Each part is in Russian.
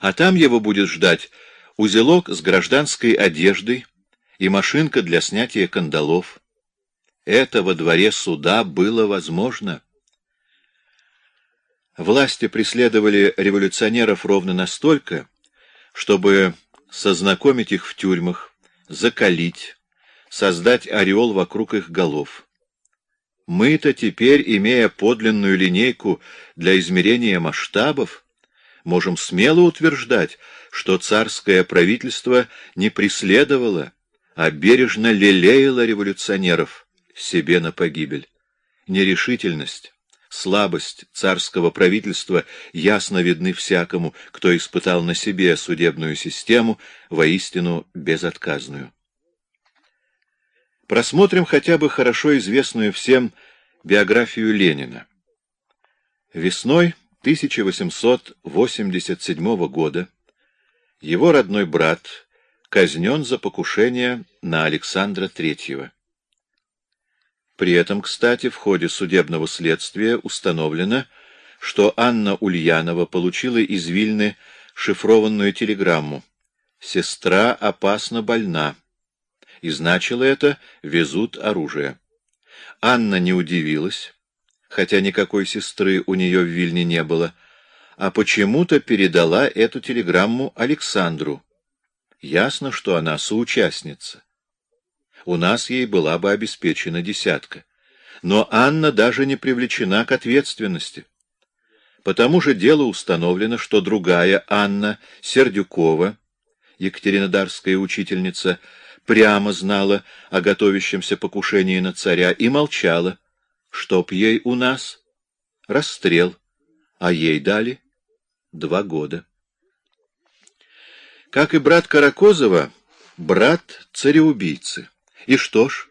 а там его будет ждать узелок с гражданской одеждой и машинка для снятия кандалов. Это во дворе суда было возможно. Власти преследовали революционеров ровно настолько, чтобы сознакомить их в тюрьмах, закалить, создать ореол вокруг их голов. Мы-то теперь, имея подлинную линейку для измерения масштабов, можем смело утверждать, что царское правительство не преследовало, а бережно лелеяло революционеров себе на погибель. Нерешительность, слабость царского правительства ясно видны всякому, кто испытал на себе судебную систему, воистину безотказную. Просмотрим хотя бы хорошо известную всем биографию Ленина. Весной 1887 года его родной брат казнен за покушение на Александра Третьего. При этом, кстати, в ходе судебного следствия установлено, что Анна Ульянова получила из Вильны шифрованную телеграмму «Сестра опасно больна» и значило это «везут оружие». Анна не удивилась, хотя никакой сестры у нее в Вильне не было, а почему-то передала эту телеграмму Александру. Ясно, что она соучастница. У нас ей была бы обеспечена десятка. Но Анна даже не привлечена к ответственности. По тому же делу установлено, что другая Анна Сердюкова, Екатеринодарская учительница, прямо знала о готовящемся покушении на царя и молчала. Чтоб ей у нас? Расстрел. А ей дали два года. Как и брат Каракозова, брат цареубийцы. И что ж?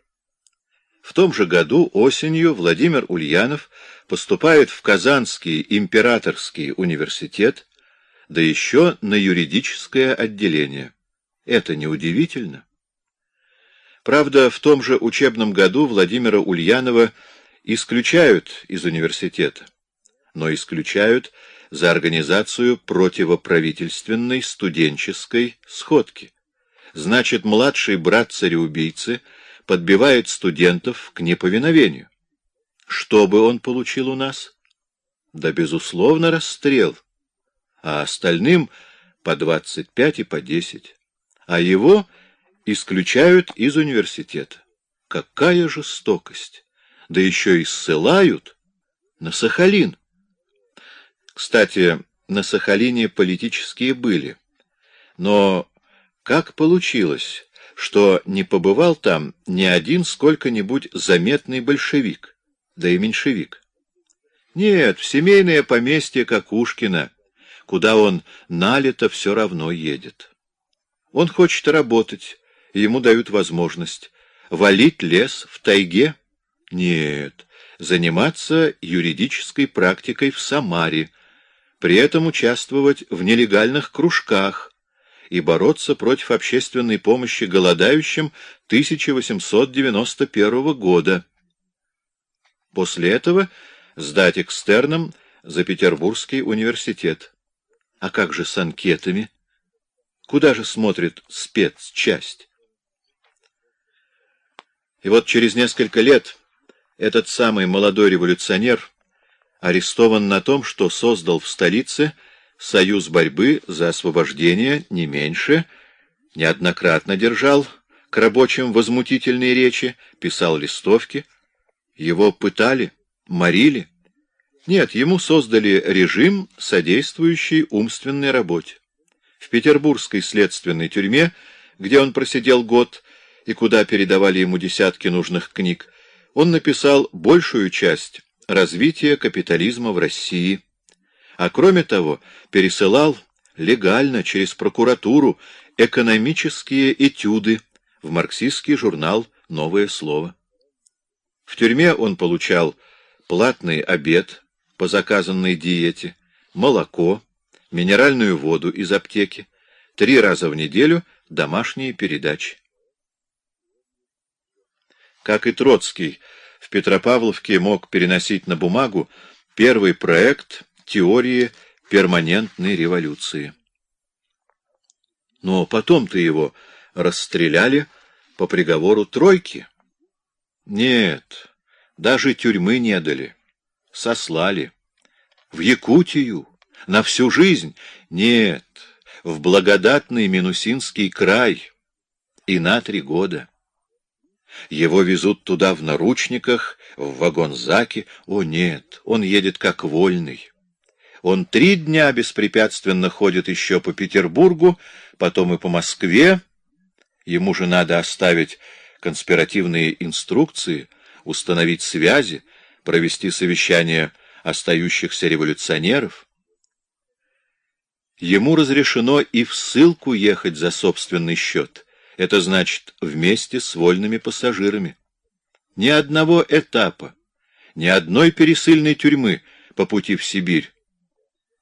В том же году осенью Владимир Ульянов поступает в Казанский императорский университет, да еще на юридическое отделение. Это неудивительно. Правда, в том же учебном году Владимира Ульянова исключают из университета, но исключают за организацию противоправительственной студенческой сходки. Значит, младший брат цареубийцы подбивает студентов к неповиновению. Что бы он получил у нас? Да, безусловно, расстрел, а остальным по 25 и по 10. А его исключают из университета. Какая жестокость! Да еще и ссылают на Сахалин. Кстати, на Сахалине политические были. Но как получилось, что не побывал там ни один сколько-нибудь заметный большевик, да и меньшевик? Нет, в семейное поместье Какушкина, куда он налито все равно едет. Он хочет работать, ему дают возможность. Валить лес в тайге? Нет, заниматься юридической практикой в Самаре, при этом участвовать в нелегальных кружках и бороться против общественной помощи голодающим 1891 года. После этого сдать экстерном за Петербургский университет. А как же с анкетами? Куда же смотрит спецчасть? И вот через несколько лет этот самый молодой революционер арестован на том, что создал в столице союз борьбы за освобождение не меньше, неоднократно держал к рабочим возмутительные речи, писал листовки. Его пытали, морили. Нет, ему создали режим, содействующий умственной работе. В петербургской следственной тюрьме, где он просидел год, и куда передавали ему десятки нужных книг, он написал большую часть развития капитализма в России, а кроме того пересылал легально через прокуратуру экономические этюды в марксистский журнал «Новое слово». В тюрьме он получал платный обед по заказанной диете, молоко, минеральную воду из аптеки, три раза в неделю домашние передачи. Как и Троцкий, в Петропавловке мог переносить на бумагу первый проект теории перманентной революции. Но потом-то его расстреляли по приговору тройки. Нет, даже тюрьмы не дали. Сослали. В Якутию. На всю жизнь. Нет, в благодатный Минусинский край. И на три года. Его везут туда в наручниках, в вагон-заке. О, нет, он едет как вольный. Он три дня беспрепятственно ходит еще по Петербургу, потом и по Москве. Ему же надо оставить конспиративные инструкции, установить связи, провести совещание остающихся революционеров. Ему разрешено и в ссылку ехать за собственный счет. Это значит, вместе с вольными пассажирами. Ни одного этапа, ни одной пересыльной тюрьмы по пути в Сибирь.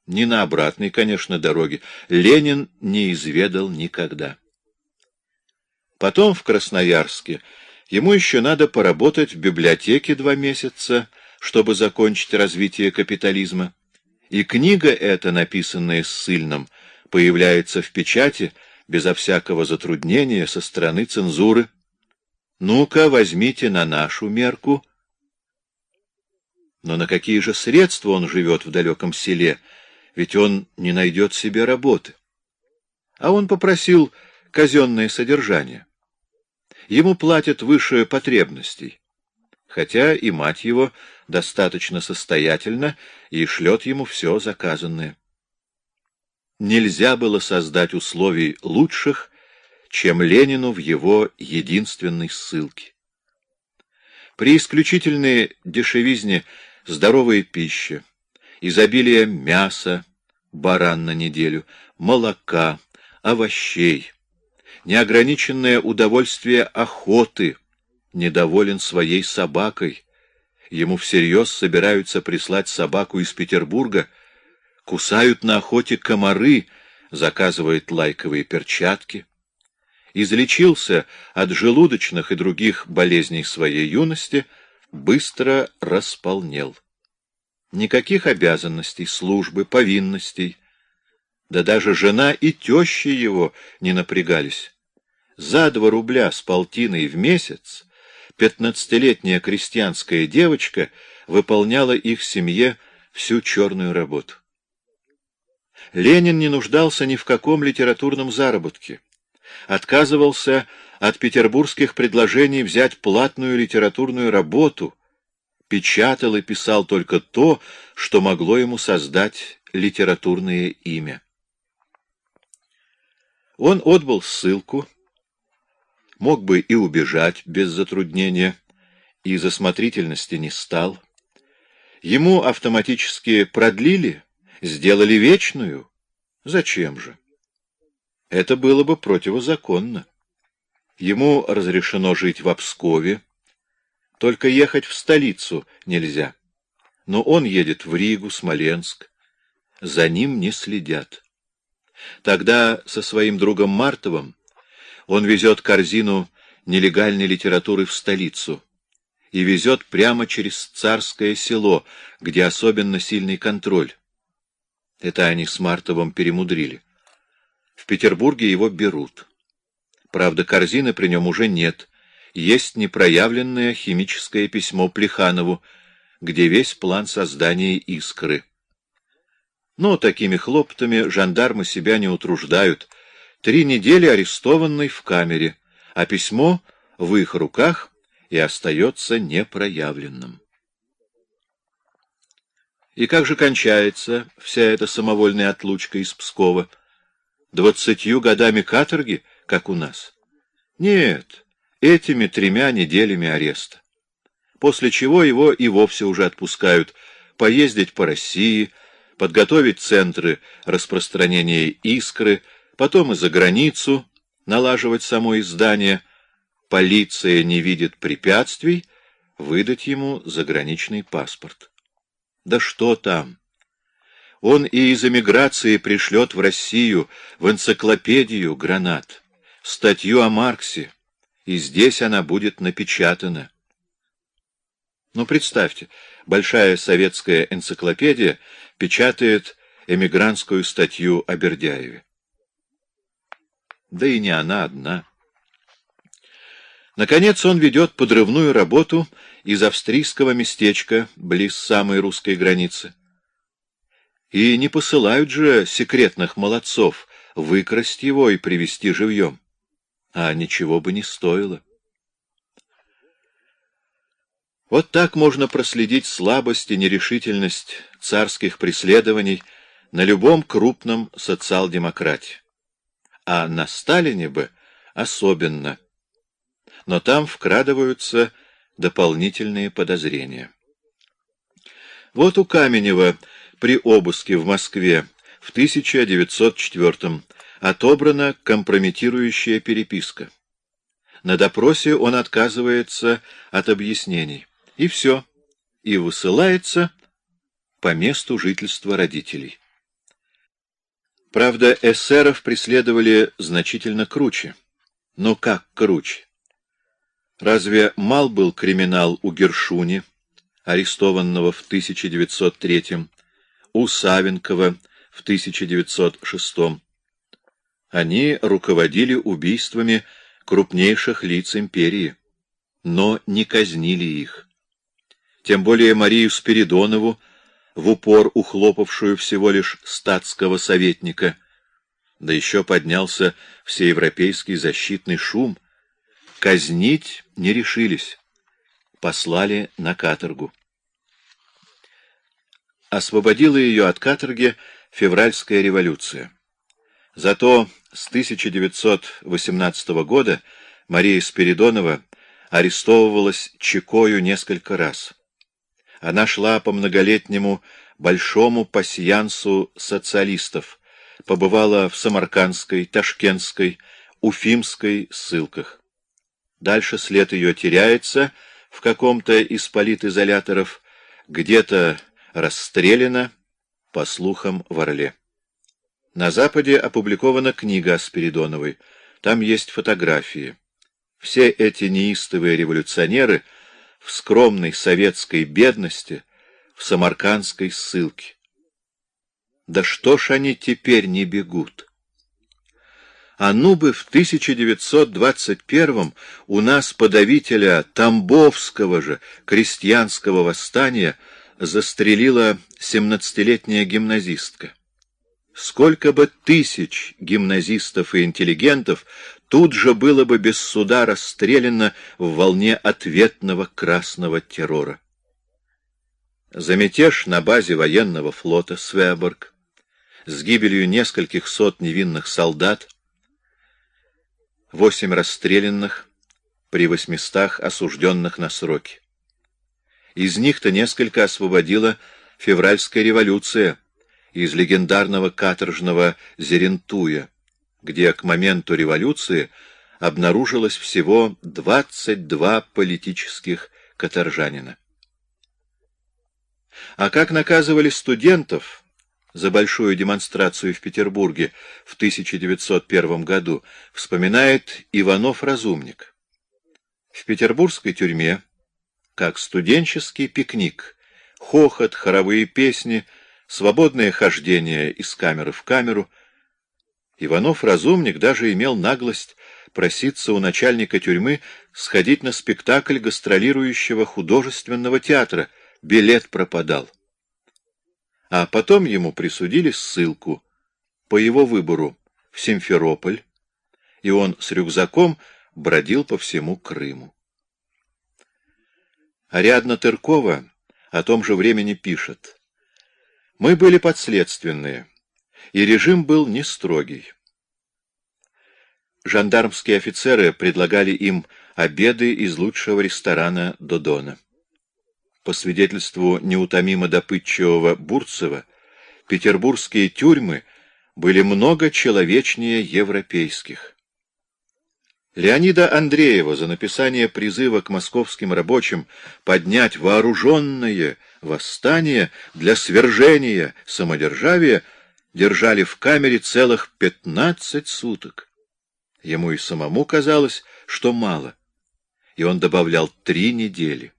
Ни на обратной, конечно, дороге Ленин не изведал никогда. Потом в Красноярске ему еще надо поработать в библиотеке два месяца, чтобы закончить развитие капитализма. И книга эта, написанная ссыльным, появляется в печати безо всякого затруднения со стороны цензуры. Ну-ка, возьмите на нашу мерку. Но на какие же средства он живет в далеком селе, ведь он не найдет себе работы? А он попросил казенное содержание. Ему платят выше потребностей, хотя и мать его достаточно состоятельна и шлет ему все заказанное. Нельзя было создать условий лучших, чем Ленину в его единственной ссылке. При исключительной дешевизне здоровая пища, изобилие мяса, баран на неделю, молока, овощей, неограниченное удовольствие охоты, недоволен своей собакой. Ему всерьез собираются прислать собаку из Петербурга, кусают на охоте комары, заказывает лайковые перчатки. Излечился от желудочных и других болезней своей юности, быстро располнел. Никаких обязанностей, службы, повинностей. Да даже жена и тещи его не напрягались. За два рубля с полтиной в месяц пятнадцатилетняя крестьянская девочка выполняла их семье всю черную работу. Ленин не нуждался ни в каком литературном заработке. Отказывался от петербургских предложений взять платную литературную работу, печатал и писал только то, что могло ему создать литературное имя. Он отбыл ссылку, мог бы и убежать без затруднения, и из осмотрительности не стал. Ему автоматически продлили, сделали вечную. Зачем же? Это было бы противозаконно. Ему разрешено жить в Обскове, только ехать в столицу нельзя. Но он едет в Ригу, Смоленск. За ним не следят. Тогда со своим другом Мартовым он везет корзину нелегальной литературы в столицу и везет прямо через царское село, где особенно сильный контроль. Это они с Мартовым перемудрили. В Петербурге его берут. Правда, корзины при нем уже нет. Есть непроявленное химическое письмо Плеханову, где весь план создания искры. Но такими хлопотами жандармы себя не утруждают — Три недели арестованный в камере, а письмо в их руках и остается непроявленным. И как же кончается вся эта самовольная отлучка из Пскова? Двадцатью годами каторги, как у нас? Нет, этими тремя неделями ареста. После чего его и вовсе уже отпускают поездить по России, подготовить центры распространения искры, потом и за границу налаживать само издание. Полиция не видит препятствий, выдать ему заграничный паспорт. Да что там? Он и из эмиграции пришлет в Россию, в энциклопедию гранат, статью о Марксе, и здесь она будет напечатана. Ну, представьте, большая советская энциклопедия печатает эмигрантскую статью о Бердяеве. да и не она одна. Наконец он ведет подрывную работу из австрийского местечка, близ самой русской границы. И не посылают же секретных молодцов выкрасть его и привести живьем. А ничего бы не стоило. Вот так можно проследить слабость и нерешительность царских преследований на любом крупном социал-демократе. А на Сталине бы особенно – но там вкрадываются дополнительные подозрения. Вот у Каменева при обыске в Москве в 1904 отобрана компрометирующая переписка. На допросе он отказывается от объяснений. И все. И высылается по месту жительства родителей. Правда, эсеров преследовали значительно круче. Но как круче? Разве мал был криминал у Гершуни, арестованного в 1903 у Савенкова в 1906 Они руководили убийствами крупнейших лиц империи, но не казнили их. Тем более Марию Спиридонову, в упор ухлопавшую всего лишь статского советника, да еще поднялся всеевропейский защитный шум, Казнить не решились. Послали на каторгу. Освободила ее от каторги февральская революция. Зато с 1918 года Мария Спиридонова арестовывалась Чекою несколько раз. Она шла по многолетнему большому пасьянсу социалистов, побывала в Самаркандской, Ташкентской, Уфимской ссылках. Дальше след ее теряется в каком-то из политизоляторов, где-то расстреляна, по слухам, в Орле. На Западе опубликована книга Спиридоновой. Там есть фотографии. Все эти неистовые революционеры в скромной советской бедности, в самаркандской ссылке. Да что ж они теперь не бегут? А ну бы в 1921 у нас подавителя Тамбовского же крестьянского восстания застрелила семнадцатилетняя гимназистка. Сколько бы тысяч гимназистов и интеллигентов тут же было бы без суда расстреляно в волне ответного красного террора. За на базе военного флота Свеборг с гибелью нескольких сот невинных солдат восемь расстрелянных при восьмистах осужденных на сроки. Из них-то несколько освободила февральская революция из легендарного каторжного Зерентуя, где к моменту революции обнаружилось всего 22 политических каторжанина. А как наказывали студентов, за большую демонстрацию в Петербурге в 1901 году, вспоминает Иванов-разумник. В петербургской тюрьме, как студенческий пикник, хохот, хоровые песни, свободное хождение из камеры в камеру, Иванов-разумник даже имел наглость проситься у начальника тюрьмы сходить на спектакль гастролирующего художественного театра, билет пропадал а потом ему присудили ссылку по его выбору в Симферополь, и он с рюкзаком бродил по всему Крыму. Ариадна Тыркова о том же времени пишет. «Мы были подследственные, и режим был не строгий. Жандармские офицеры предлагали им обеды из лучшего ресторана Додона. По свидетельству неутомимо допытчивого Бурцева, петербургские тюрьмы были много человечнее европейских. Леонида Андреева за написание призыва к московским рабочим поднять вооруженное восстание для свержения самодержавия держали в камере целых пятнадцать суток. Ему и самому казалось, что мало, и он добавлял три недели.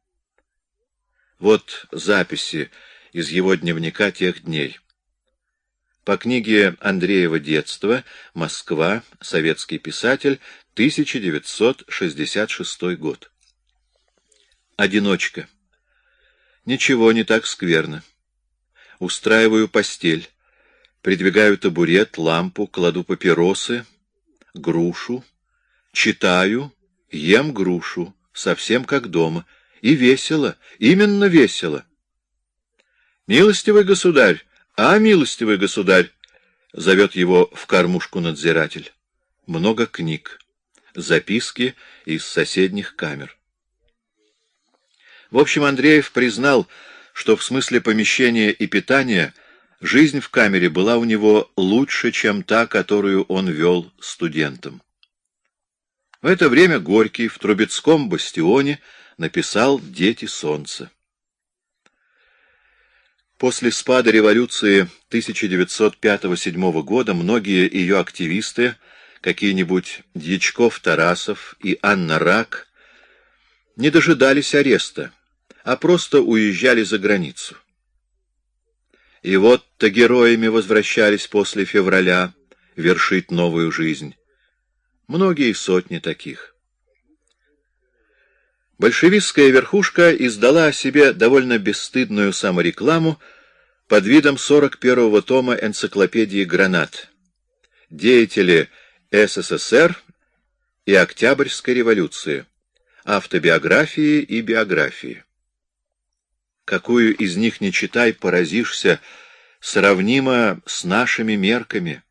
Вот записи из его дневника тех дней. По книге Андреева «Детство. Москва. Советский писатель. 1966 год». Одиночка. Ничего не так скверно. Устраиваю постель. Придвигаю табурет, лампу, кладу папиросы, грушу, читаю, ем грушу, совсем как дома. И весело, именно весело. «Милостивый государь! А, милостивый государь!» — зовет его в кормушку надзиратель. Много книг, записки из соседних камер. В общем, Андреев признал, что в смысле помещения и питания жизнь в камере была у него лучше, чем та, которую он вел студентам. В это время Горький в Трубецком бастионе написал «Дети солнца». После спада революции 1905-1907 года многие ее активисты, какие-нибудь Дьячков-Тарасов и Анна Рак, не дожидались ареста, а просто уезжали за границу. И вот-то героями возвращались после февраля вершить новую жизнь. Многие сотни таких. Большевистская верхушка издала о себе довольно бесстыдную саморекламу под видом 41-го тома энциклопедии «Гранат». Деятели СССР и Октябрьской революции. Автобиографии и биографии. Какую из них не читай, поразишься, сравнимо с нашими мерками.